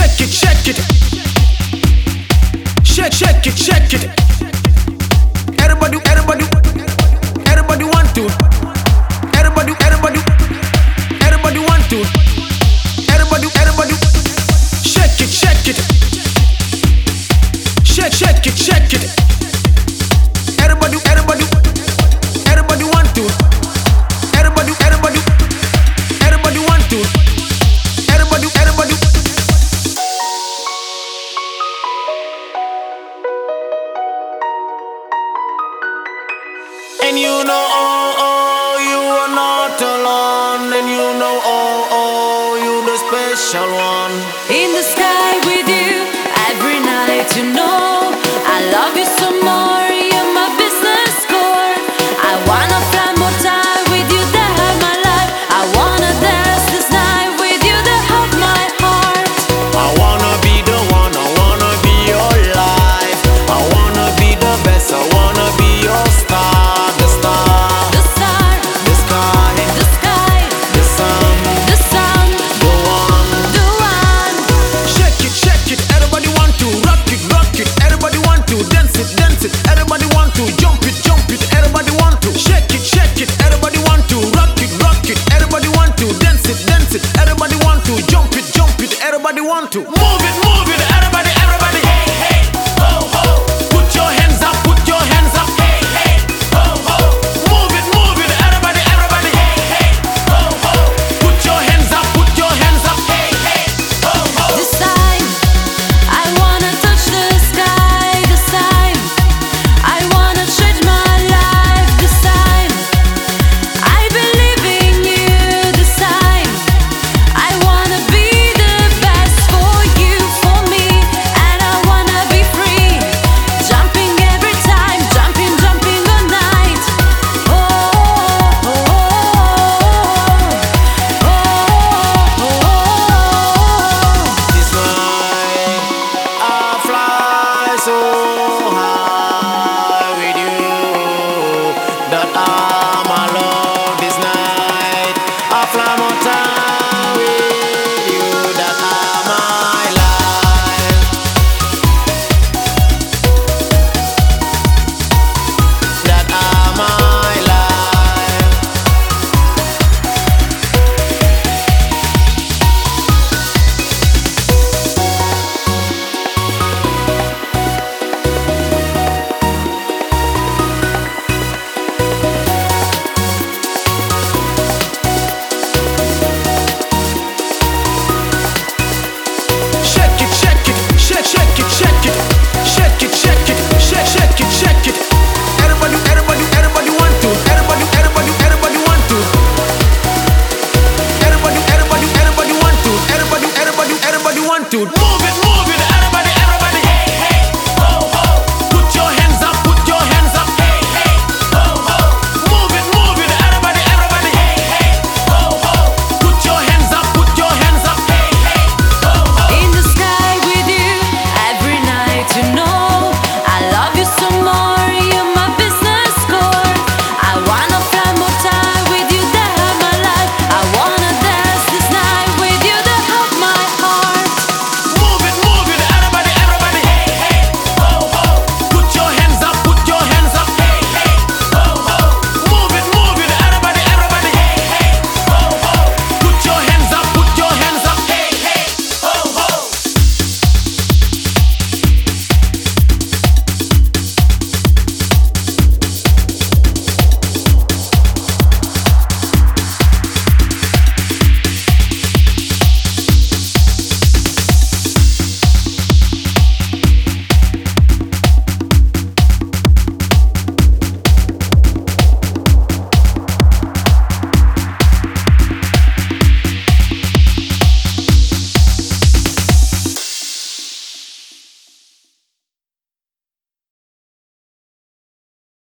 Check it, check it. Check, check it, check it. Everybody, everybody, everybody want to. Everybody, everybody, everybody want to. Everybody, everybody. Check it, check it. Check, check it, check it. and you know oh oh you are not alone. And you know oh oh you the special one. In the sky with you every night you know. I love you so